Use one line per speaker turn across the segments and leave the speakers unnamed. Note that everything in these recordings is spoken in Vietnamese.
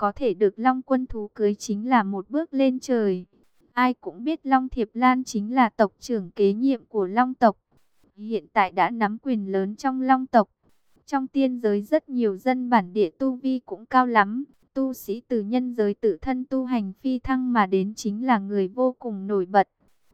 có thể được Long quân thú cưới chính là một bước lên trời. Ai cũng biết Long Thiệp Lan chính là tộc trưởng kế nhiệm của Long tộc. Hiện tại đã nắm quyền lớn trong Long tộc. Trong tiên giới rất nhiều dân bản địa tu vi cũng cao lắm. Tu sĩ từ nhân giới tự thân tu hành phi thăng mà đến chính là người vô cùng nổi bật.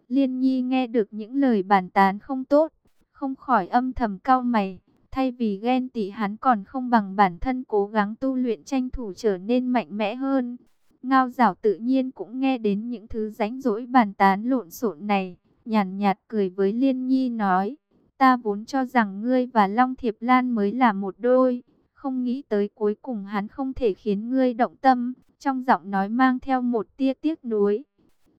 Liên Nhi nghe được những lời bàn tán không tốt, không khỏi âm thầm cau mày. Thay vì ghen tị, hắn còn không bằng bản thân cố gắng tu luyện tranh thủ trở nên mạnh mẽ hơn. Ngao giảo tự nhiên cũng nghe đến những thứ rãnh rỗi bàn tán lộn xộn này. Nhàn nhạt cười với Liên Nhi nói. Ta vốn cho rằng ngươi và Long Thiệp Lan mới là một đôi. Không nghĩ tới cuối cùng hắn không thể khiến ngươi động tâm. Trong giọng nói mang theo một tia tiếc nuối.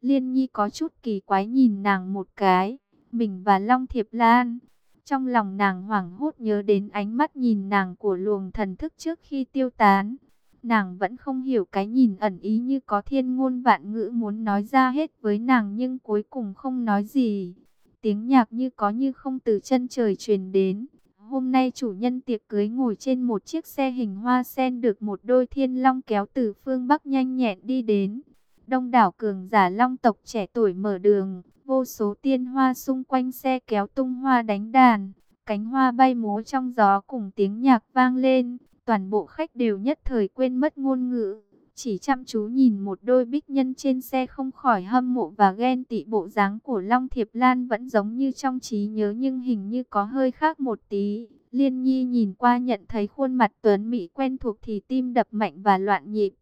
Liên Nhi có chút kỳ quái nhìn nàng một cái. Mình và Long Thiệp Lan trong lòng nàng hoảng hốt nhớ đến ánh mắt nhìn nàng của luồng thần thức trước khi tiêu tán. Nàng vẫn không hiểu cái nhìn ẩn ý như có thiên ngôn vạn ngữ muốn nói ra hết với nàng nhưng cuối cùng không nói gì. Tiếng nhạc như có như không từ chân trời truyền đến. Hôm nay chủ nhân tiệc cưới ngồi trên một chiếc xe hình hoa sen được một đôi thiên long kéo từ phương Bắc nhanh nhẹn đi đến. Đông đảo cường giả long tộc trẻ tuổi mở đường, Vô số tiên hoa xung quanh xe kéo tung hoa đánh đàn, cánh hoa bay múa trong gió cùng tiếng nhạc vang lên, toàn bộ khách đều nhất thời quên mất ngôn ngữ. Chỉ chăm chú nhìn một đôi bích nhân trên xe không khỏi hâm mộ và ghen tị bộ dáng của Long Thiệp Lan vẫn giống như trong trí nhớ nhưng hình như có hơi khác một tí. Liên Nhi nhìn qua nhận thấy khuôn mặt tuấn mỹ quen thuộc thì tim đập mạnh và loạn nhịp.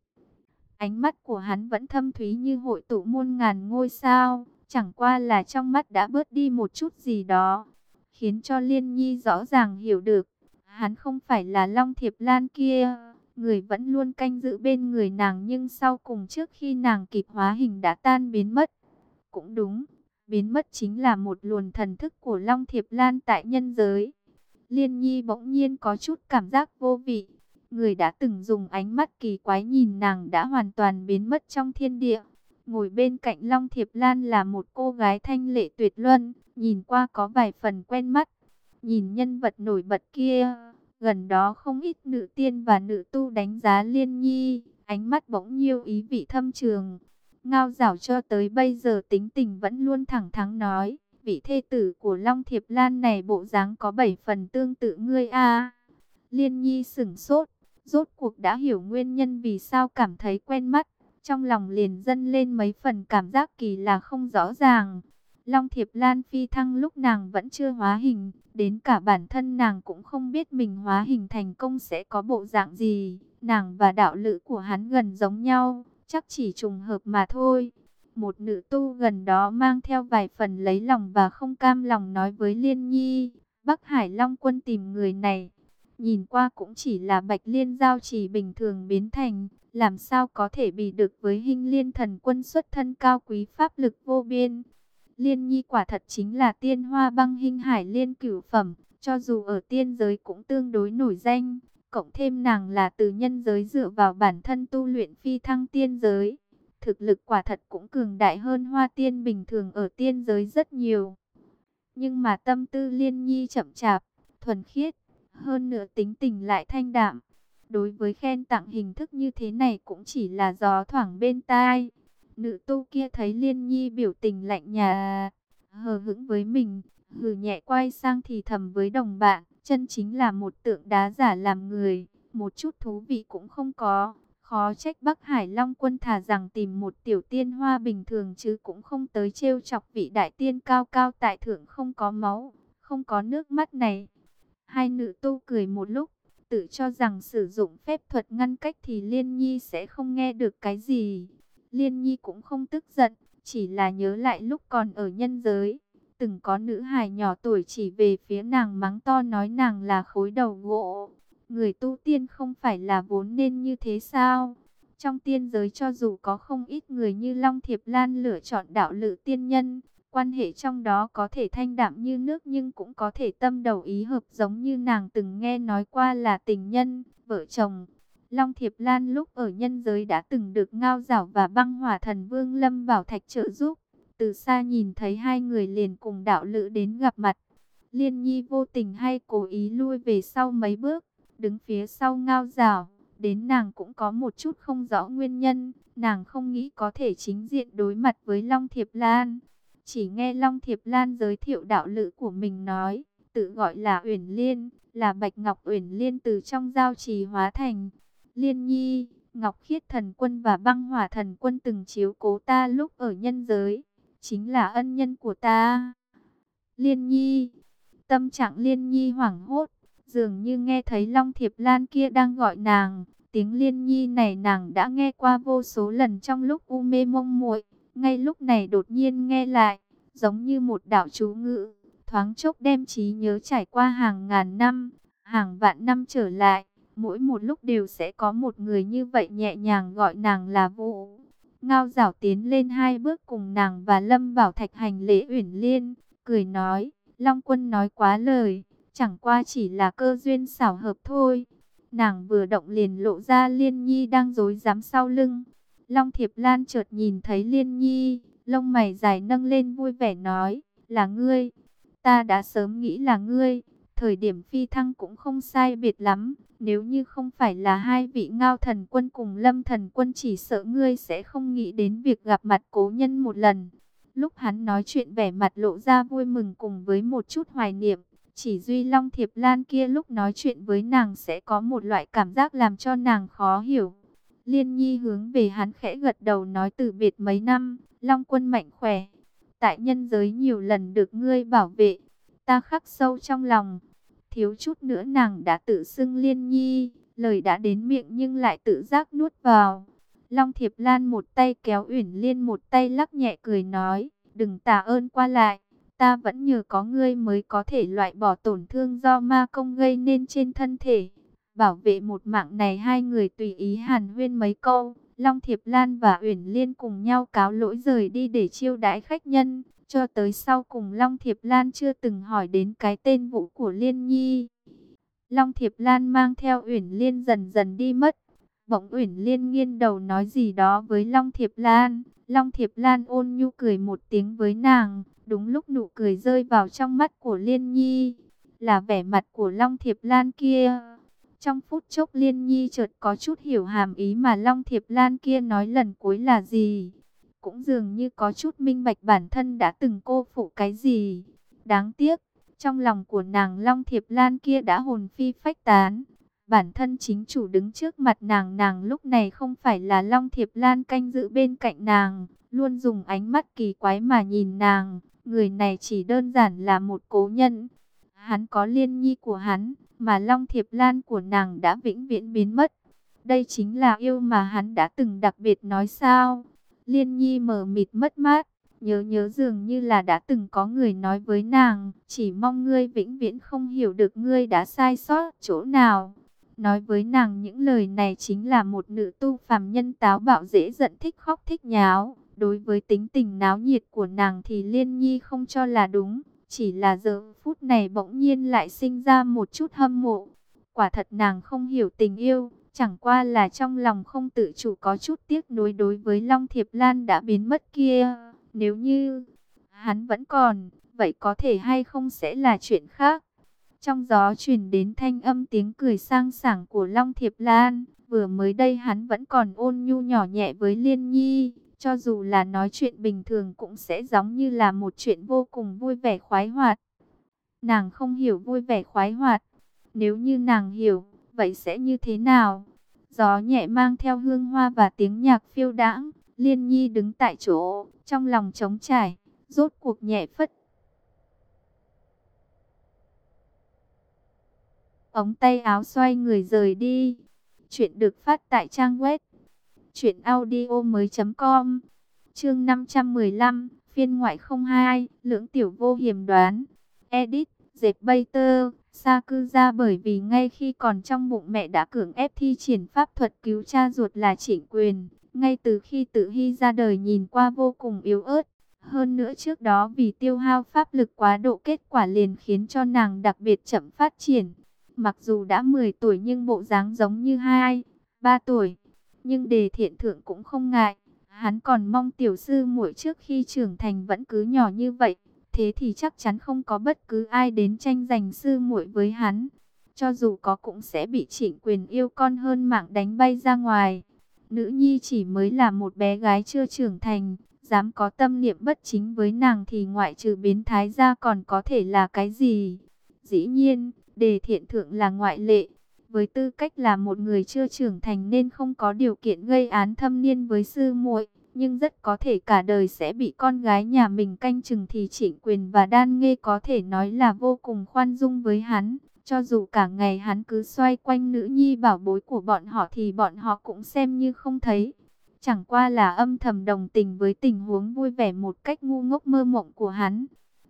Ánh mắt của hắn vẫn thâm thúy như hội tụ muôn ngàn ngôi sao, Chẳng qua là trong mắt đã bớt đi một chút gì đó, khiến cho Liên Nhi rõ ràng hiểu được, hắn không phải là Long Thiệp Lan kia, người vẫn luôn canh giữ bên người nàng nhưng sau cùng trước khi nàng kịp hóa hình đã tan biến mất. Cũng đúng, biến mất chính là một luồn thần thức của Long Thiệp Lan tại nhân giới. Liên Nhi bỗng nhiên có chút cảm giác vô vị, người đã từng dùng ánh mắt kỳ quái nhìn nàng đã hoàn toàn biến mất trong thiên địa. Ngồi bên cạnh Long Thiệp Lan là một cô gái thanh lệ tuyệt luân, nhìn qua có vài phần quen mắt. Nhìn nhân vật nổi bật kia, gần đó không ít nữ tiên và nữ tu đánh giá liên nhi, ánh mắt bỗng nhiêu ý vị thâm trường. Ngao rảo cho tới bây giờ tính tình vẫn luôn thẳng thắn nói, vị thê tử của Long Thiệp Lan này bộ dáng có bảy phần tương tự ngươi a. Liên nhi sửng sốt, rốt cuộc đã hiểu nguyên nhân vì sao cảm thấy quen mắt trong lòng liền dâng lên mấy phần cảm giác kỳ là không rõ ràng. Long Thiệp Lan phi thăng lúc nàng vẫn chưa hóa hình, đến cả bản thân nàng cũng không biết mình hóa hình thành công sẽ có bộ dạng gì. Nàng và đạo lữ của hắn gần giống nhau, chắc chỉ trùng hợp mà thôi. Một nữ tu gần đó mang theo vài phần lấy lòng và không cam lòng nói với Liên Nhi, Bắc Hải Long quân tìm người này. Nhìn qua cũng chỉ là bạch liên giao chỉ bình thường biến thành, làm sao có thể bị được với hình liên thần quân xuất thân cao quý pháp lực vô biên. Liên nhi quả thật chính là tiên hoa băng hình hải liên cửu phẩm, cho dù ở tiên giới cũng tương đối nổi danh, cộng thêm nàng là từ nhân giới dựa vào bản thân tu luyện phi thăng tiên giới. Thực lực quả thật cũng cường đại hơn hoa tiên bình thường ở tiên giới rất nhiều. Nhưng mà tâm tư liên nhi chậm chạp, thuần khiết, hơn nữa tính tình lại thanh đạm. Đối với khen tặng hình thức như thế này cũng chỉ là gió thoảng bên tai. Nữ tu kia thấy Liên Nhi biểu tình lạnh nhà, hờ hững với mình, hừ nhẹ quay sang thì thầm với đồng bạn, chân chính là một tượng đá giả làm người, một chút thú vị cũng không có. Khó trách Bắc Hải Long quân thả rằng tìm một tiểu tiên hoa bình thường chứ cũng không tới trêu chọc vị đại tiên cao cao tại thượng không có máu, không có nước mắt này. Hai nữ tu cười một lúc, tự cho rằng sử dụng phép thuật ngăn cách thì Liên Nhi sẽ không nghe được cái gì. Liên Nhi cũng không tức giận, chỉ là nhớ lại lúc còn ở nhân giới. Từng có nữ hài nhỏ tuổi chỉ về phía nàng mắng to nói nàng là khối đầu gỗ. Người tu tiên không phải là vốn nên như thế sao? Trong tiên giới cho dù có không ít người như Long Thiệp Lan lựa chọn đạo lự tiên nhân, Quan hệ trong đó có thể thanh đạm như nước nhưng cũng có thể tâm đầu ý hợp giống như nàng từng nghe nói qua là tình nhân, vợ chồng. Long Thiệp Lan lúc ở nhân giới đã từng được ngao rảo và băng hỏa thần Vương Lâm vào thạch trợ giúp. Từ xa nhìn thấy hai người liền cùng đạo lữ đến gặp mặt. Liên Nhi vô tình hay cố ý lui về sau mấy bước, đứng phía sau ngao rảo, Đến nàng cũng có một chút không rõ nguyên nhân, nàng không nghĩ có thể chính diện đối mặt với Long Thiệp Lan. Chỉ nghe Long Thiệp Lan giới thiệu đạo lữ của mình nói, tự gọi là Uyển Liên, là Bạch Ngọc Uyển Liên từ trong giao trì hóa thành. Liên Nhi, Ngọc Khiết Thần Quân và Băng Hỏa Thần Quân từng chiếu cố ta lúc ở nhân giới, chính là ân nhân của ta. Liên Nhi, tâm trạng Liên Nhi hoảng hốt, dường như nghe thấy Long Thiệp Lan kia đang gọi nàng. Tiếng Liên Nhi này nàng đã nghe qua vô số lần trong lúc u mê mông muội, ngay lúc này đột nhiên nghe lại, giống như một đạo chú ngữ, thoáng chốc đem trí nhớ trải qua hàng ngàn năm, hàng vạn năm trở lại, mỗi một lúc đều sẽ có một người như vậy nhẹ nhàng gọi nàng là Vũ. Ngao Giảo tiến lên hai bước cùng nàng và Lâm Bảo Thạch hành lễ uyển liên, cười nói, Long Quân nói quá lời, chẳng qua chỉ là cơ duyên xảo hợp thôi. Nàng vừa động liền lộ ra Liên Nhi đang dối dám sau lưng. Long Thiệp Lan chợt nhìn thấy Liên Nhi, lông mày dài nâng lên vui vẻ nói, là ngươi. Ta đã sớm nghĩ là ngươi, thời điểm phi thăng cũng không sai biệt lắm. Nếu như không phải là hai vị ngao thần quân cùng lâm thần quân chỉ sợ ngươi sẽ không nghĩ đến việc gặp mặt cố nhân một lần. Lúc hắn nói chuyện vẻ mặt lộ ra vui mừng cùng với một chút hoài niệm. Chỉ duy Long Thiệp Lan kia lúc nói chuyện với nàng sẽ có một loại cảm giác làm cho nàng khó hiểu. Liên Nhi hướng về hắn khẽ gật đầu nói từ biệt mấy năm, Long quân mạnh khỏe. Tại nhân giới nhiều lần được ngươi bảo vệ, ta khắc sâu trong lòng. Thiếu chút nữa nàng đã tự xưng Liên Nhi, lời đã đến miệng nhưng lại tự giác nuốt vào. Long Thiệp Lan một tay kéo Uyển Liên một tay lắc nhẹ cười nói, đừng tạ ơn qua lại ta vẫn nhờ có ngươi mới có thể loại bỏ tổn thương do ma công gây nên trên thân thể. Bảo vệ một mạng này hai người tùy ý hàn huyên mấy câu, Long Thiệp Lan và Uyển Liên cùng nhau cáo lỗi rời đi để chiêu đãi khách nhân, cho tới sau cùng Long Thiệp Lan chưa từng hỏi đến cái tên vũ của Liên Nhi. Long Thiệp Lan mang theo Uyển Liên dần dần đi mất. Bỗng Uyển Liên nghiêng đầu nói gì đó với Long Thiệp Lan. Long Thiệp Lan ôn nhu cười một tiếng với nàng, Đúng lúc nụ cười rơi vào trong mắt của Liên Nhi, là vẻ mặt của Long Thiệp Lan kia. Trong phút chốc Liên Nhi chợt có chút hiểu hàm ý mà Long Thiệp Lan kia nói lần cuối là gì. Cũng dường như có chút minh bạch bản thân đã từng cô phụ cái gì. Đáng tiếc, trong lòng của nàng Long Thiệp Lan kia đã hồn phi phách tán. Bản thân chính chủ đứng trước mặt nàng nàng lúc này không phải là Long Thiệp Lan canh giữ bên cạnh nàng, luôn dùng ánh mắt kỳ quái mà nhìn nàng, Người này chỉ đơn giản là một cố nhân. Hắn có liên nhi của hắn, mà Long Thiệp Lan của nàng đã vĩnh viễn biến mất. Đây chính là yêu mà hắn đã từng đặc biệt nói sao. Liên nhi mờ mịt mất mát, nhớ nhớ dường như là đã từng có người nói với nàng, chỉ mong ngươi vĩnh viễn không hiểu được ngươi đã sai sót chỗ nào. Nói với nàng những lời này chính là một nữ tu phàm nhân táo bạo dễ giận thích khóc thích nháo. Đối với tính tình náo nhiệt của nàng thì Liên Nhi không cho là đúng. Chỉ là giờ phút này bỗng nhiên lại sinh ra một chút hâm mộ. Quả thật nàng không hiểu tình yêu. Chẳng qua là trong lòng không tự chủ có chút tiếc nuối đối với Long Thiệp Lan đã biến mất kia. Nếu như hắn vẫn còn, vậy có thể hay không sẽ là chuyện khác. Trong gió truyền đến thanh âm tiếng cười sang sảng của Long Thiệp Lan. Vừa mới đây hắn vẫn còn ôn nhu nhỏ nhẹ với Liên Nhi. Cho dù là nói chuyện bình thường cũng sẽ giống như là một chuyện vô cùng vui vẻ khoái hoạt. Nàng không hiểu vui vẻ khoái hoạt. Nếu như nàng hiểu, vậy sẽ như thế nào? Gió nhẹ mang theo hương hoa và tiếng nhạc phiêu đãng. Liên Nhi đứng tại chỗ, trong lòng trống trải, rốt cuộc nhẹ phất. Ống tay áo xoay người rời đi. Chuyện được phát tại trang web Chuyện audio mới com. Chương 515 Phiên ngoại 02 Lưỡng tiểu vô hiểm đoán. Edit Dệt bay tơ. Sa cư ra bởi vì ngay khi còn trong bụng mẹ đã cưỡng ép thi triển pháp thuật cứu cha ruột là trịnh quyền. Ngay từ khi tự hy ra đời nhìn qua vô cùng yếu ớt. Hơn nữa trước đó vì tiêu hao pháp lực quá độ kết quả liền khiến cho nàng đặc biệt chậm phát triển. Mặc dù đã 10 tuổi nhưng bộ dáng giống như 2, 3 tuổi nhưng đề thiện thượng cũng không ngại. Hắn còn mong tiểu sư muội trước khi trưởng thành vẫn cứ nhỏ như vậy, thế thì chắc chắn không có bất cứ ai đến tranh giành sư muội với hắn. cho dù có cũng sẽ bị trịnh quyền yêu con hơn mạng đánh bay ra ngoài. Nữ nhi chỉ mới là một bé gái chưa trưởng thành, dám có tâm niệm bất chính với nàng thì ngoại trừ biến thái ra còn có thể là cái gì? Dĩ nhiên, đề thiện thượng là ngoại lệ. Với tư cách là một người chưa trưởng thành nên không có điều kiện gây án thâm niên với sư muội, nhưng rất có thể cả đời sẽ bị con gái nhà mình canh chừng thì trịnh quyền và đan nghê có thể nói là vô cùng khoan dung với hắn. Cho dù cả ngày hắn cứ xoay quanh nữ nhi bảo bối của bọn họ thì bọn họ cũng xem như không thấy. Chẳng qua là âm thầm đồng tình với tình huống vui vẻ một cách ngu ngốc mơ mộng của hắn.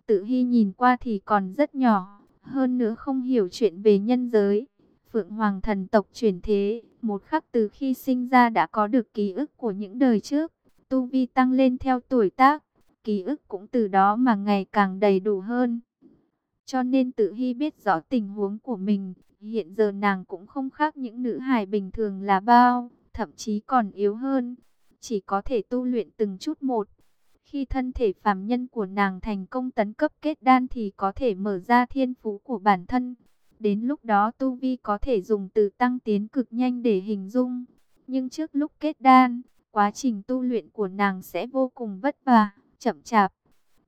Tự hy nhìn qua thì còn rất nhỏ, hơn nữa không hiểu chuyện về nhân giới. Phượng Hoàng thần tộc chuyển thế, một khắc từ khi sinh ra đã có được ký ức của những đời trước. Tu vi tăng lên theo tuổi tác, ký ức cũng từ đó mà ngày càng đầy đủ hơn. Cho nên tự hy biết rõ tình huống của mình, hiện giờ nàng cũng không khác những nữ hài bình thường là bao, thậm chí còn yếu hơn, chỉ có thể tu luyện từng chút một. Khi thân thể phàm nhân của nàng thành công tấn cấp kết đan thì có thể mở ra thiên phú của bản thân. Đến lúc đó tu vi có thể dùng từ tăng tiến cực nhanh để hình dung. Nhưng trước lúc kết đan, quá trình tu luyện của nàng sẽ vô cùng vất vả, chậm chạp.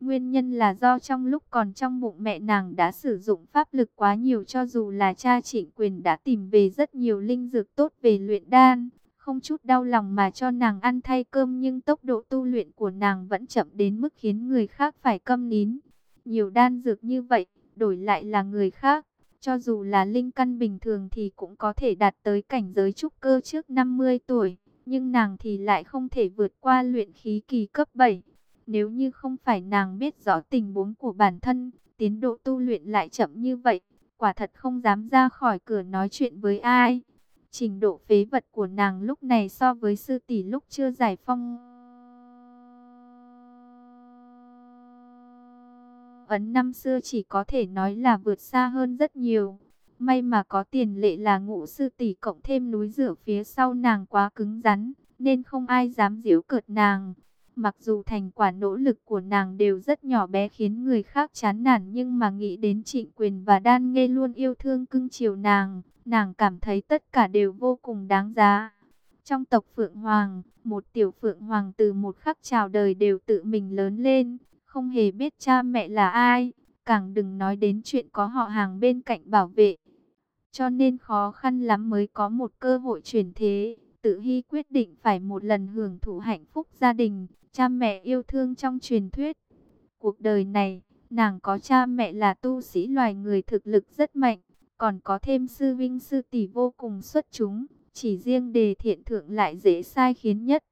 Nguyên nhân là do trong lúc còn trong bụng mẹ nàng đã sử dụng pháp lực quá nhiều cho dù là cha trịnh quyền đã tìm về rất nhiều linh dược tốt về luyện đan. Không chút đau lòng mà cho nàng ăn thay cơm nhưng tốc độ tu luyện của nàng vẫn chậm đến mức khiến người khác phải câm nín. Nhiều đan dược như vậy, đổi lại là người khác. Cho dù là linh căn bình thường thì cũng có thể đạt tới cảnh giới trúc cơ trước 50 tuổi. Nhưng nàng thì lại không thể vượt qua luyện khí kỳ cấp 7. Nếu như không phải nàng biết rõ tình huống của bản thân, tiến độ tu luyện lại chậm như vậy, quả thật không dám ra khỏi cửa nói chuyện với ai. Trình độ phế vật của nàng lúc này so với sư tỷ lúc chưa giải phong. Ấn năm xưa chỉ có thể nói là vượt xa hơn rất nhiều. May mà có tiền lệ là ngũ sư tỷ cộng thêm núi rửa phía sau nàng quá cứng rắn, nên không ai dám giễu cợt nàng. Mặc dù thành quả nỗ lực của nàng đều rất nhỏ bé khiến người khác chán nản nhưng mà nghĩ đến trịnh quyền và đan nghe luôn yêu thương cưng chiều nàng, nàng cảm thấy tất cả đều vô cùng đáng giá. Trong tộc Phượng Hoàng, một tiểu Phượng Hoàng từ một khắc chào đời đều tự mình lớn lên, không hề biết cha mẹ là ai, càng đừng nói đến chuyện có họ hàng bên cạnh bảo vệ. Cho nên khó khăn lắm mới có một cơ hội chuyển thế, tự hy quyết định phải một lần hưởng thụ hạnh phúc gia đình, cha mẹ yêu thương trong truyền thuyết. Cuộc đời này, nàng có cha mẹ là tu sĩ loài người thực lực rất mạnh, còn có thêm sư vinh sư tỷ vô cùng xuất chúng, chỉ riêng đề thiện thượng lại dễ sai khiến nhất.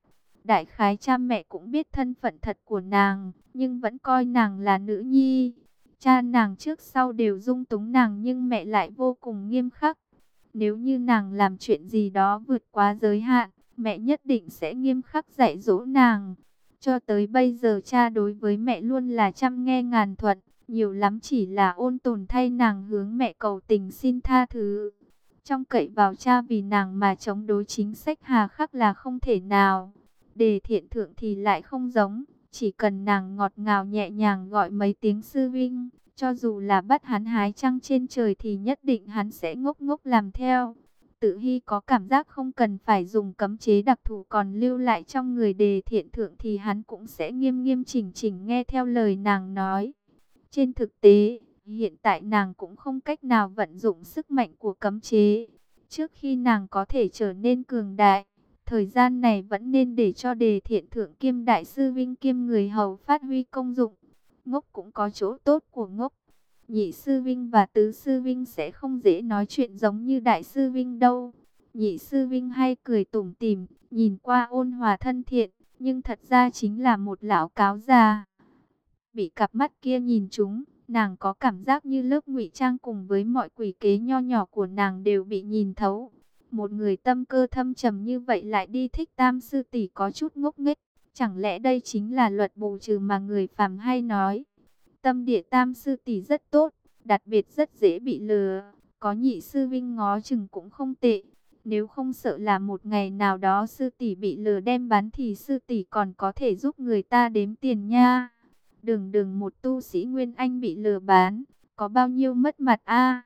Đại khái cha mẹ cũng biết thân phận thật của nàng, nhưng vẫn coi nàng là nữ nhi. Cha nàng trước sau đều dung túng nàng nhưng mẹ lại vô cùng nghiêm khắc. Nếu như nàng làm chuyện gì đó vượt quá giới hạn, mẹ nhất định sẽ nghiêm khắc dạy dỗ nàng. Cho tới bây giờ cha đối với mẹ luôn là chăm nghe ngàn thuận, nhiều lắm chỉ là ôn tồn thay nàng hướng mẹ cầu tình xin tha thứ. Trong cậy vào cha vì nàng mà chống đối chính sách hà khắc là không thể nào. Đề thiện thượng thì lại không giống, chỉ cần nàng ngọt ngào nhẹ nhàng gọi mấy tiếng sư vinh, cho dù là bắt hắn hái trăng trên trời thì nhất định hắn sẽ ngốc ngốc làm theo. Tự hy có cảm giác không cần phải dùng cấm chế đặc thù còn lưu lại trong người đề thiện thượng thì hắn cũng sẽ nghiêm nghiêm chỉnh chỉnh nghe theo lời nàng nói. Trên thực tế, hiện tại nàng cũng không cách nào vận dụng sức mạnh của cấm chế. Trước khi nàng có thể trở nên cường đại, thời gian này vẫn nên để cho đề thiện thượng kiêm đại sư vinh kiêm người hầu phát huy công dụng. Ngốc cũng có chỗ tốt của ngốc. Nhị sư Vinh và tứ sư Vinh sẽ không dễ nói chuyện giống như đại sư Vinh đâu. Nhị sư Vinh hay cười tủm tỉm, nhìn qua ôn hòa thân thiện, nhưng thật ra chính là một lão cáo già. Bị cặp mắt kia nhìn chúng, nàng có cảm giác như lớp ngụy trang cùng với mọi quỷ kế nho nhỏ của nàng đều bị nhìn thấu. Một người tâm cơ thâm trầm như vậy lại đi thích tam sư tỷ có chút ngốc nghếch. Chẳng lẽ đây chính là luật bù trừ mà người phàm hay nói? Tâm địa tam sư tỷ rất tốt, đặc biệt rất dễ bị lừa. Có nhị sư vinh ngó chừng cũng không tệ. Nếu không sợ là một ngày nào đó sư tỷ bị lừa đem bán thì sư tỷ còn có thể giúp người ta đếm tiền nha. Đừng đừng một tu sĩ Nguyên Anh bị lừa bán, có bao nhiêu mất mặt a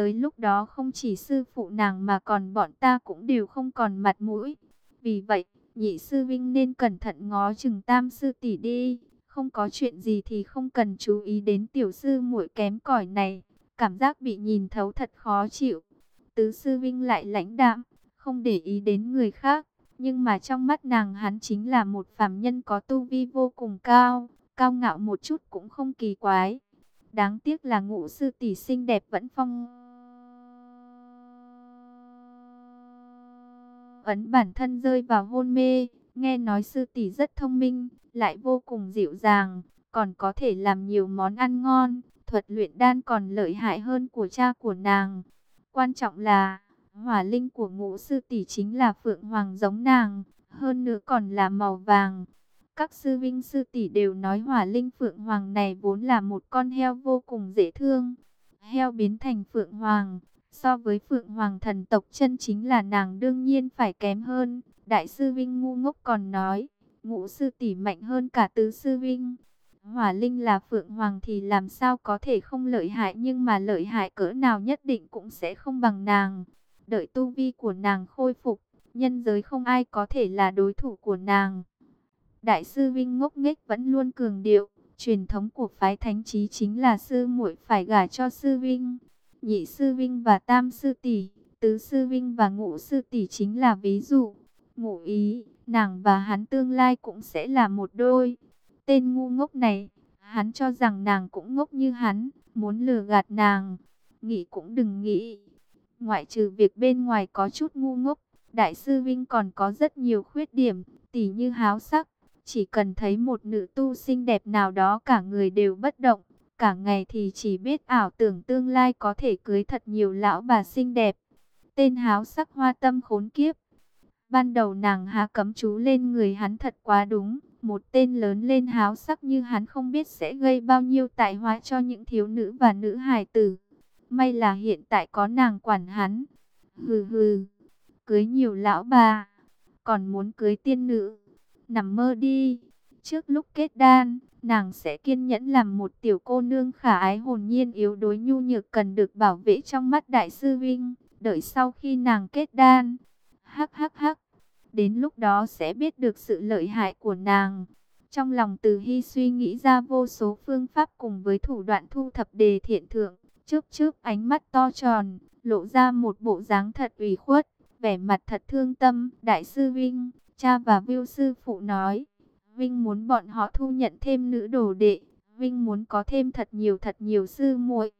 Tới lúc đó không chỉ sư phụ nàng mà còn bọn ta cũng đều không còn mặt mũi. Vì vậy, nhị sư vinh nên cẩn thận ngó chừng tam sư tỷ đi. Không có chuyện gì thì không cần chú ý đến tiểu sư muội kém cỏi này. Cảm giác bị nhìn thấu thật khó chịu. Tứ sư vinh lại lãnh đạm, không để ý đến người khác. Nhưng mà trong mắt nàng hắn chính là một phàm nhân có tu vi vô cùng cao, cao ngạo một chút cũng không kỳ quái. Đáng tiếc là ngũ sư tỷ xinh đẹp vẫn phong ấn bản thân rơi vào hôn mê. Nghe nói sư tỷ rất thông minh, lại vô cùng dịu dàng, còn có thể làm nhiều món ăn ngon. Thuật luyện đan còn lợi hại hơn của cha của nàng. Quan trọng là, hỏa linh của ngũ sư tỷ chính là phượng hoàng giống nàng, hơn nữa còn là màu vàng. Các sư vinh sư tỷ đều nói hỏa linh phượng hoàng này vốn là một con heo vô cùng dễ thương. Heo biến thành phượng hoàng, so với phượng hoàng thần tộc chân chính là nàng đương nhiên phải kém hơn. Đại sư vinh ngu ngốc còn nói, ngũ sư tỷ mạnh hơn cả tứ sư vinh. Hỏa linh là phượng hoàng thì làm sao có thể không lợi hại nhưng mà lợi hại cỡ nào nhất định cũng sẽ không bằng nàng. Đợi tu vi của nàng khôi phục, nhân giới không ai có thể là đối thủ của nàng. Đại sư Vinh ngốc nghếch vẫn luôn cường điệu, truyền thống của phái thánh trí chính là sư muội phải gả cho sư Vinh. Nhị sư Vinh và tam sư tỷ, tứ sư Vinh và ngũ sư tỷ chính là ví dụ. Ngụ ý, nàng và hắn tương lai cũng sẽ là một đôi. Tên ngu ngốc này, hắn cho rằng nàng cũng ngốc như hắn, muốn lừa gạt nàng. Nghĩ cũng đừng nghĩ. Ngoại trừ việc bên ngoài có chút ngu ngốc, Đại sư Vinh còn có rất nhiều khuyết điểm, tỉ như háo sắc, chỉ cần thấy một nữ tu xinh đẹp nào đó cả người đều bất động. Cả ngày thì chỉ biết ảo tưởng tương lai có thể cưới thật nhiều lão bà xinh đẹp. Tên háo sắc hoa tâm khốn kiếp. Ban đầu nàng há cấm chú lên người hắn thật quá đúng. Một tên lớn lên háo sắc như hắn không biết sẽ gây bao nhiêu tại hóa cho những thiếu nữ và nữ hài tử. May là hiện tại có nàng quản hắn. Hừ hừ, cưới nhiều lão bà, còn muốn cưới tiên nữ nằm mơ đi. Trước lúc kết đan, nàng sẽ kiên nhẫn làm một tiểu cô nương khả ái hồn nhiên yếu đuối nhu nhược cần được bảo vệ trong mắt đại sư Vinh. Đợi sau khi nàng kết đan, hắc hắc hắc, đến lúc đó sẽ biết được sự lợi hại của nàng. Trong lòng từ hy suy nghĩ ra vô số phương pháp cùng với thủ đoạn thu thập đề thiện thượng, chớp chớp ánh mắt to tròn, lộ ra một bộ dáng thật ủy khuất, vẻ mặt thật thương tâm. Đại sư Vinh, Cha và Viu sư phụ nói, Vinh muốn bọn họ thu nhận thêm nữ đồ đệ, Vinh muốn có thêm thật nhiều thật nhiều sư muội.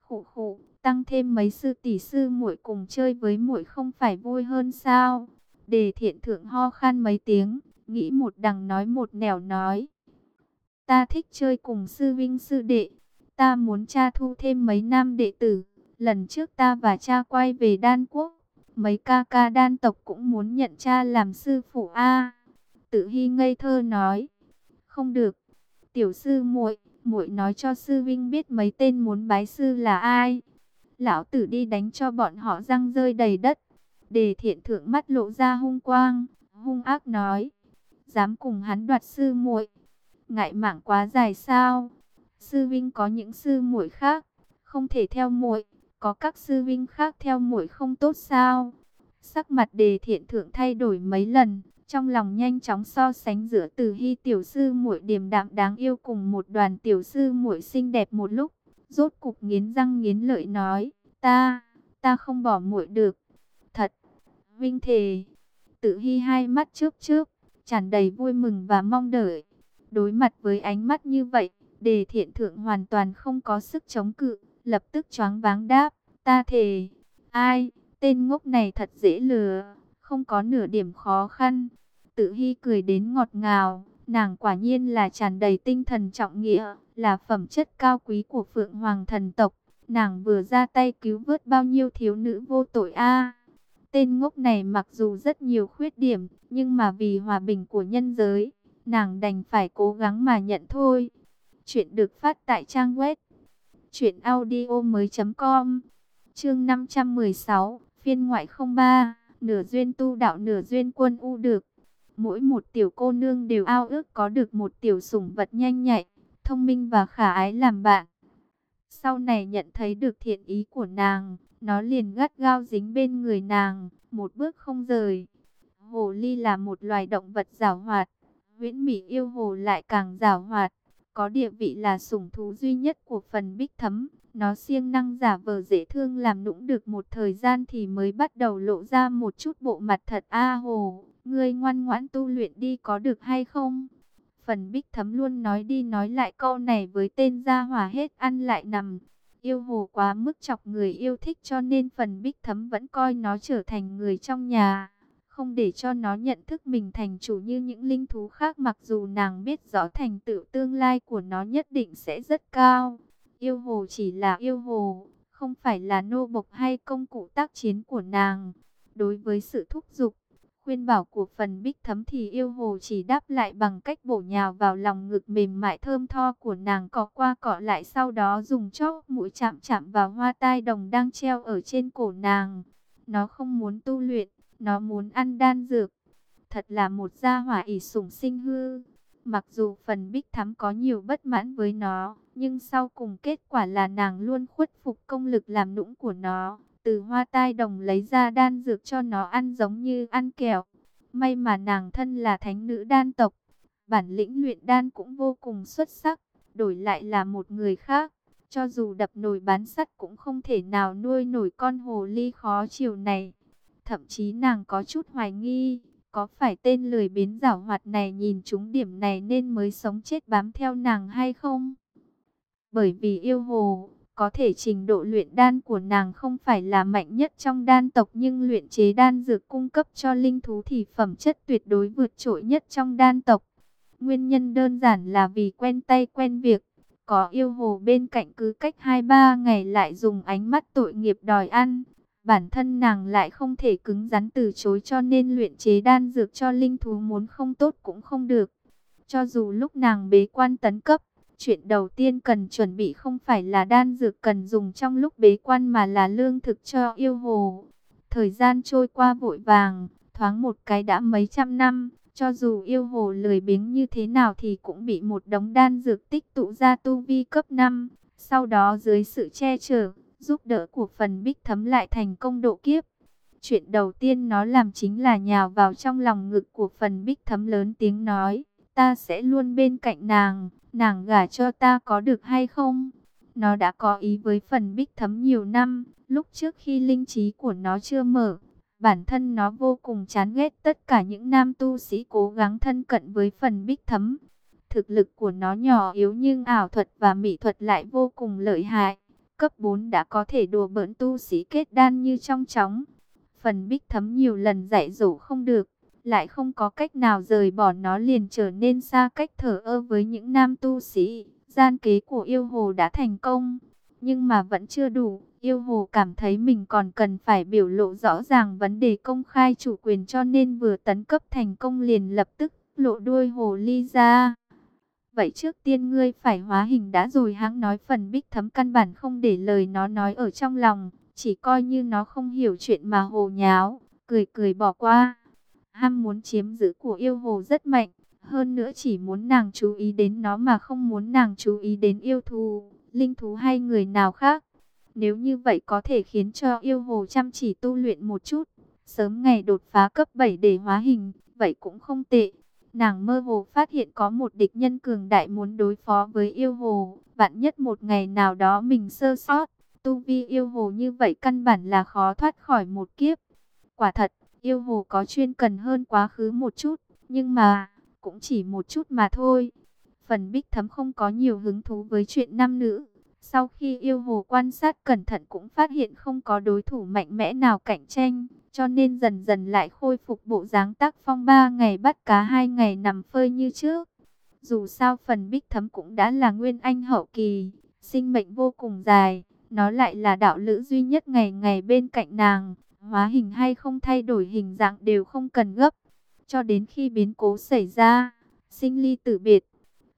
Khụ khụ, tăng thêm mấy sư tỷ sư muội cùng chơi với muội không phải vui hơn sao? Đề thiện thượng ho khan mấy tiếng, nghĩ một đằng nói một nẻo nói. Ta thích chơi cùng sư Vinh sư đệ, ta muốn cha thu thêm mấy nam đệ tử. Lần trước ta và cha quay về đan quốc, Mấy ca ca đan tộc cũng muốn nhận cha làm sư phụ a. Tự Hy ngây thơ nói, không được. Tiểu sư muội, muội nói cho sư vinh biết mấy tên muốn bái sư là ai. Lão tử đi đánh cho bọn họ răng rơi đầy đất. Đề thiện thượng mắt lộ ra hung quang, hung ác nói, dám cùng hắn đoạt sư muội, ngại mạng quá dài sao? Sư vinh có những sư muội khác, không thể theo muội có các sư vinh khác theo muội không tốt sao? Sắc mặt đề thiện thượng thay đổi mấy lần, trong lòng nhanh chóng so sánh giữa từ hy tiểu sư muội điềm đạm đáng yêu cùng một đoàn tiểu sư muội xinh đẹp một lúc. Rốt cục nghiến răng nghiến lợi nói, ta, ta không bỏ muội được. Thật, vinh thề, tự hy hai mắt trước trước, tràn đầy vui mừng và mong đợi. Đối mặt với ánh mắt như vậy, đề thiện thượng hoàn toàn không có sức chống cự lập tức choáng váng đáp, ta thề, ai, tên ngốc này thật dễ lừa, không có nửa điểm khó khăn. Tự hy cười đến ngọt ngào, nàng quả nhiên là tràn đầy tinh thần trọng nghĩa, là phẩm chất cao quý của Phượng Hoàng thần tộc. Nàng vừa ra tay cứu vớt bao nhiêu thiếu nữ vô tội a. tên ngốc này mặc dù rất nhiều khuyết điểm, nhưng mà vì hòa bình của nhân giới, nàng đành phải cố gắng mà nhận thôi. Chuyện được phát tại trang web Chuyện audio mới com Chương 516 Phiên ngoại 03 Nửa duyên tu đạo nửa duyên quân u được Mỗi một tiểu cô nương đều ao ước có được một tiểu sủng vật nhanh nhạy Thông minh và khả ái làm bạn Sau này nhận thấy được thiện ý của nàng nó liền gắt gao dính bên người nàng, một bước không rời. Hồ ly là một loài động vật giảo hoạt, huyễn mỹ yêu hồ lại càng giảo hoạt, có địa vị là sủng thú duy nhất của phần bích thấm. Nó siêng năng giả vờ dễ thương làm nũng được một thời gian thì mới bắt đầu lộ ra một chút bộ mặt thật a hồ. Ngươi ngoan ngoãn tu luyện đi có được hay không? Phần bích thấm luôn nói đi nói lại câu này với tên gia hỏa hết ăn lại nằm. Yêu hồ quá mức chọc người yêu thích cho nên phần bích thấm vẫn coi nó trở thành người trong nhà. Không để cho nó nhận thức mình thành chủ như những linh thú khác mặc dù nàng biết rõ thành tựu tương lai của nó nhất định sẽ rất cao. Yêu hồ chỉ là yêu hồ, không phải là nô bộc hay công cụ tác chiến của nàng. Đối với sự thúc giục, khuyên bảo của phần bích thấm thì yêu hồ chỉ đáp lại bằng cách bổ nhào vào lòng ngực mềm mại thơm tho của nàng cọ qua cọ lại sau đó dùng chóp mũi chạm chạm vào hoa tai đồng đang treo ở trên cổ nàng. Nó không muốn tu luyện, nó muốn ăn đan dược. Thật là một gia hỏa ỷ sủng sinh hư. Mặc dù phần bích thắm có nhiều bất mãn với nó, nhưng sau cùng kết quả là nàng luôn khuất phục công lực làm nũng của nó. Từ hoa tai đồng lấy ra đan dược cho nó ăn giống như ăn kẹo. May mà nàng thân là thánh nữ đan tộc. Bản lĩnh luyện đan cũng vô cùng xuất sắc. Đổi lại là một người khác. Cho dù đập nồi bán sắt cũng không thể nào nuôi nổi con hồ ly khó chiều này. Thậm chí nàng có chút hoài nghi. Có phải tên lười biến giảo hoạt này nhìn chúng điểm này nên mới sống chết bám theo nàng hay không? Bởi vì yêu hồ, có thể trình độ luyện đan của nàng không phải là mạnh nhất trong đan tộc nhưng luyện chế đan dược cung cấp cho linh thú thì phẩm chất tuyệt đối vượt trội nhất trong đan tộc. Nguyên nhân đơn giản là vì quen tay quen việc, có yêu hồ bên cạnh cứ cách 2-3 ngày lại dùng ánh mắt tội nghiệp đòi ăn. Bản thân nàng lại không thể cứng rắn từ chối cho nên luyện chế đan dược cho linh thú muốn không tốt cũng không được. Cho dù lúc nàng bế quan tấn cấp, Chuyện đầu tiên cần chuẩn bị không phải là đan dược cần dùng trong lúc bế quan mà là lương thực cho yêu hồ. Thời gian trôi qua vội vàng, thoáng một cái đã mấy trăm năm, cho dù yêu hồ lười biếng như thế nào thì cũng bị một đống đan dược tích tụ ra tu vi cấp 5. Sau đó dưới sự che chở, giúp đỡ của phần bích thấm lại thành công độ kiếp. Chuyện đầu tiên nó làm chính là nhào vào trong lòng ngực của phần bích thấm lớn tiếng nói, ta sẽ luôn bên cạnh nàng, nàng gả cho ta có được hay không? Nó đã có ý với phần bích thấm nhiều năm, lúc trước khi linh trí của nó chưa mở, bản thân nó vô cùng chán ghét tất cả những nam tu sĩ cố gắng thân cận với phần bích thấm. Thực lực của nó nhỏ yếu nhưng ảo thuật và mỹ thuật lại vô cùng lợi hại. Cấp 4 đã có thể đùa bỡn tu sĩ kết đan như trong chóng. Phần bích thấm nhiều lần dạy dỗ không được, lại không có cách nào rời bỏ nó liền trở nên xa cách thở ơ với những nam tu sĩ. Gian kế của yêu hồ đã thành công, nhưng mà vẫn chưa đủ. Yêu hồ cảm thấy mình còn cần phải biểu lộ rõ ràng vấn đề công khai chủ quyền cho nên vừa tấn cấp thành công liền lập tức lộ đuôi hồ ly ra. Vậy trước tiên ngươi phải hóa hình đã rồi hãng nói phần bích thấm căn bản không để lời nó nói ở trong lòng, chỉ coi như nó không hiểu chuyện mà hồ nháo, cười cười bỏ qua. Ham muốn chiếm giữ của yêu hồ rất mạnh, hơn nữa chỉ muốn nàng chú ý đến nó mà không muốn nàng chú ý đến yêu thú linh thú hay người nào khác. Nếu như vậy có thể khiến cho yêu hồ chăm chỉ tu luyện một chút, sớm ngày đột phá cấp 7 để hóa hình, vậy cũng không tệ. Nàng mơ hồ phát hiện có một địch nhân cường đại muốn đối phó với yêu hồ, vạn nhất một ngày nào đó mình sơ sót, tu vi yêu hồ như vậy căn bản là khó thoát khỏi một kiếp. Quả thật, Yêu hồ có chuyên cần hơn quá khứ một chút, nhưng mà, cũng chỉ một chút mà thôi. Phần bích thấm không có nhiều hứng thú với chuyện nam nữ. Sau khi yêu hồ quan sát cẩn thận cũng phát hiện không có đối thủ mạnh mẽ nào cạnh tranh, cho nên dần dần lại khôi phục bộ dáng tác phong ba ngày bắt cá hai ngày nằm phơi như trước. Dù sao phần bích thấm cũng đã là nguyên anh hậu kỳ, sinh mệnh vô cùng dài, nó lại là đạo lữ duy nhất ngày ngày bên cạnh nàng, hóa hình hay không thay đổi hình dạng đều không cần gấp. Cho đến khi biến cố xảy ra, sinh ly tử biệt,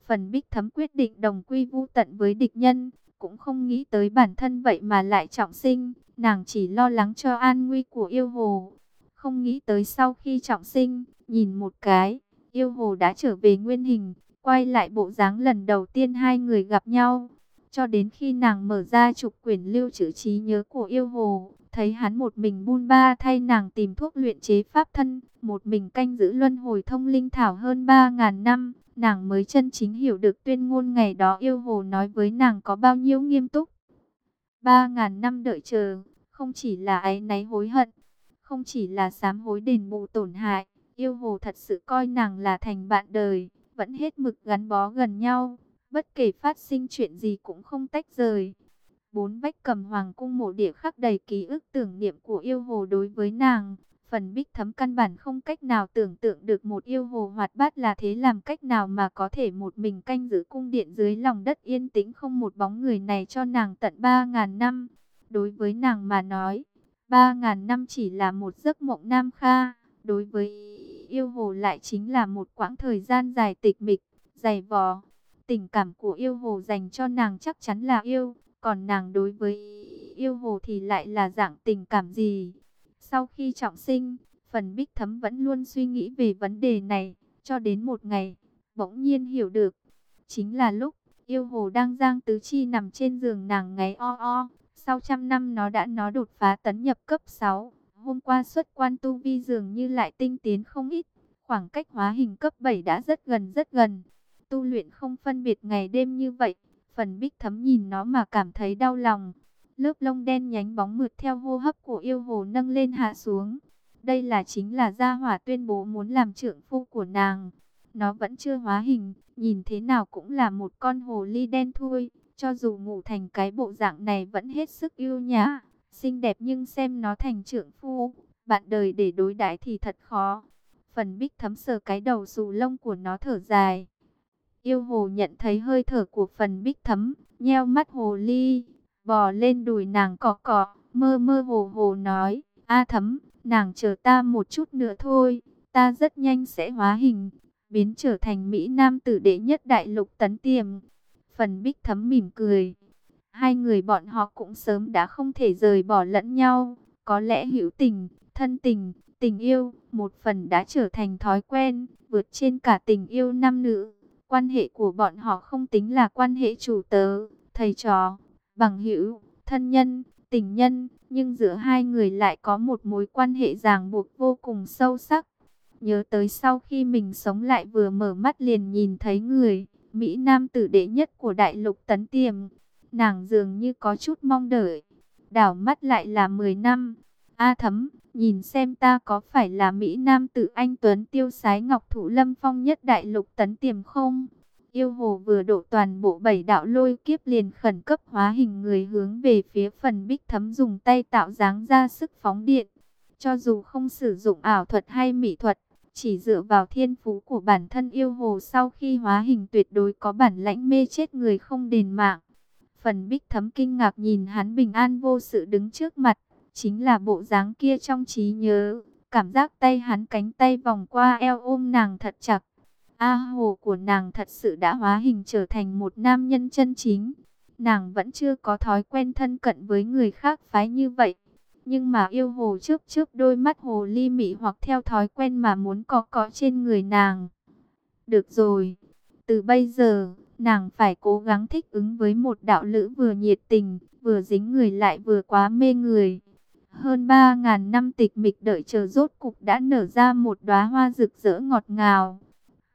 phần bích thấm quyết định đồng quy vu tận với địch nhân, cũng không nghĩ tới bản thân vậy mà lại trọng sinh, nàng chỉ lo lắng cho an nguy của yêu hồ. Không nghĩ tới sau khi trọng sinh, nhìn một cái, yêu hồ đã trở về nguyên hình, quay lại bộ dáng lần đầu tiên hai người gặp nhau. Cho đến khi nàng mở ra trục quyển lưu trữ trí nhớ của yêu hồ, thấy hắn một mình buôn ba thay nàng tìm thuốc luyện chế pháp thân, một mình canh giữ luân hồi thông linh thảo hơn 3.000 năm, nàng mới chân chính hiểu được tuyên ngôn ngày đó yêu hồ nói với nàng có bao nhiêu nghiêm túc. 3.000 năm đợi chờ, không chỉ là áy náy hối hận, không chỉ là sám hối đền bù tổn hại, yêu hồ thật sự coi nàng là thành bạn đời, vẫn hết mực gắn bó gần nhau, bất kể phát sinh chuyện gì cũng không tách rời. Bốn vách cầm hoàng cung mộ địa khắc đầy ký ức tưởng niệm của yêu hồ đối với nàng. Phần bích thấm căn bản không cách nào tưởng tượng được một yêu hồ hoạt bát là thế làm cách nào mà có thể một mình canh giữ cung điện dưới lòng đất yên tĩnh không một bóng người này cho nàng tận 3.000 năm. Đối với nàng mà nói, 3.000 năm chỉ là một giấc mộng nam kha, đối với yêu hồ lại chính là một quãng thời gian dài tịch mịch, dày vò. Tình cảm của yêu hồ dành cho nàng chắc chắn là yêu, còn nàng đối với yêu hồ thì lại là dạng tình cảm gì? Sau khi trọng sinh, phần bích thấm vẫn luôn suy nghĩ về vấn đề này, cho đến một ngày, bỗng nhiên hiểu được. Chính là lúc, yêu hồ đang giang tứ chi nằm trên giường nàng ngáy o o, sau trăm năm nó đã nó đột phá tấn nhập cấp 6. Hôm qua xuất quan tu vi dường như lại tinh tiến không ít, khoảng cách hóa hình cấp 7 đã rất gần rất gần. Tu luyện không phân biệt ngày đêm như vậy, Phần bích thấm nhìn nó mà cảm thấy đau lòng. Lớp lông đen nhánh bóng mượt theo hô hấp của yêu hồ nâng lên hạ xuống. Đây là chính là gia hỏa tuyên bố muốn làm trưởng phu của nàng. Nó vẫn chưa hóa hình, nhìn thế nào cũng là một con hồ ly đen thôi. Cho dù ngủ thành cái bộ dạng này vẫn hết sức yêu nhã, xinh đẹp nhưng xem nó thành trưởng phu, bạn đời để đối đãi thì thật khó. Phần bích thấm sờ cái đầu xù lông của nó thở dài. Yêu hồ nhận thấy hơi thở của phần bích thấm, nheo mắt hồ ly, bò lên đùi nàng cọ cọ, mơ mơ hồ hồ nói, A thấm, nàng chờ ta một chút nữa thôi, ta rất nhanh sẽ hóa hình, biến trở thành Mỹ Nam tử đệ nhất đại lục tấn tiềm. Phần bích thấm mỉm cười, hai người bọn họ cũng sớm đã không thể rời bỏ lẫn nhau, có lẽ hữu tình, thân tình, tình yêu, một phần đã trở thành thói quen, vượt trên cả tình yêu nam nữ. Quan hệ của bọn họ không tính là quan hệ chủ tớ, thầy trò, bằng hữu, thân nhân, tình nhân, nhưng giữa hai người lại có một mối quan hệ ràng buộc vô cùng sâu sắc. Nhớ tới sau khi mình sống lại vừa mở mắt liền nhìn thấy người, Mỹ Nam tử đệ nhất của đại lục tấn tiềm. Nàng dường như có chút mong đợi, đảo mắt lại là 10 năm. A thấm, nhìn xem ta có phải là Mỹ Nam tử anh Tuấn tiêu sái ngọc thủ lâm phong nhất đại lục tấn tiềm không? Yêu hồ vừa độ toàn bộ bảy đạo lôi kiếp liền khẩn cấp hóa hình người hướng về phía phần bích thấm dùng tay tạo dáng ra sức phóng điện. Cho dù không sử dụng ảo thuật hay mỹ thuật, chỉ dựa vào thiên phú của bản thân yêu hồ sau khi hóa hình tuyệt đối có bản lãnh mê chết người không đền mạng. Phần bích thấm kinh ngạc nhìn hắn bình an vô sự đứng trước mặt, chính là bộ dáng kia trong trí nhớ. Cảm giác tay hắn cánh tay vòng qua eo ôm nàng thật chặt. A hồ của nàng thật sự đã hóa hình trở thành một nam nhân chân chính. Nàng vẫn chưa có thói quen thân cận với người khác phái như vậy. Nhưng mà yêu hồ trước trước đôi mắt hồ ly mị hoặc theo thói quen mà muốn có có trên người nàng. Được rồi, từ bây giờ, nàng phải cố gắng thích ứng với một đạo lữ vừa nhiệt tình, vừa dính người lại vừa quá mê người. Hơn 3.000 năm tịch mịch đợi chờ rốt cục đã nở ra một đóa hoa rực rỡ ngọt ngào.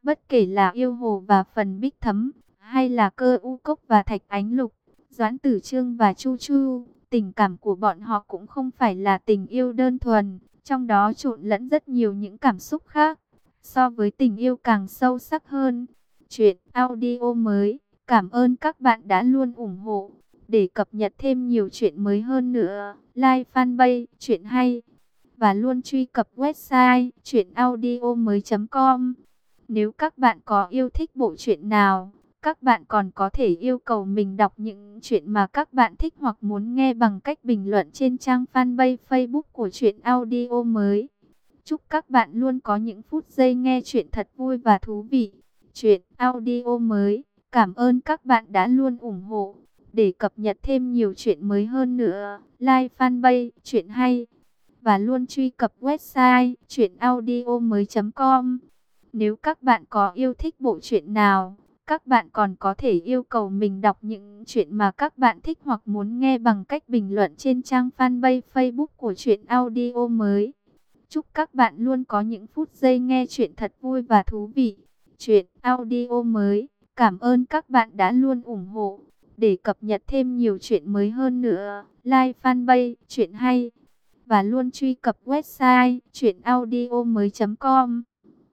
Bất kể là yêu hồ và phần bích thấm, hay là cơ u cốc và thạch ánh lục, doãn tử trương và chu chu, tình cảm của bọn họ cũng không phải là tình yêu đơn thuần, trong đó trộn lẫn rất nhiều những cảm xúc khác, so với tình yêu càng sâu sắc hơn. Chuyện audio mới, cảm ơn các bạn đã luôn ủng hộ, để cập nhật thêm nhiều chuyện mới hơn nữa, like fanpage, chuyện hay, và luôn truy cập website chuyenaudio.com nếu các bạn có yêu thích bộ truyện nào, các bạn còn có thể yêu cầu mình đọc những chuyện mà các bạn thích hoặc muốn nghe bằng cách bình luận trên trang fanpage Facebook của truyện audio mới. Chúc các bạn luôn có những phút giây nghe chuyện thật vui và thú vị. Chuyện audio mới. Cảm ơn các bạn đã luôn ủng hộ. Để cập nhật thêm nhiều chuyện mới hơn nữa, like fanpage chuyện hay và luôn truy cập website chuyenaudio.com nếu các bạn có yêu thích bộ truyện nào, các bạn còn có thể yêu cầu mình đọc những chuyện mà các bạn thích hoặc muốn nghe bằng cách bình luận trên trang fanpage Facebook của Chuyện Audio mới. Chúc các bạn luôn có những phút giây nghe chuyện thật vui và thú vị. Chuyện audio mới. Cảm ơn các bạn đã luôn ủng hộ. Để cập nhật thêm nhiều chuyện mới hơn nữa, like fanpage Chuyện Hay và luôn truy cập website chuyenaudio.com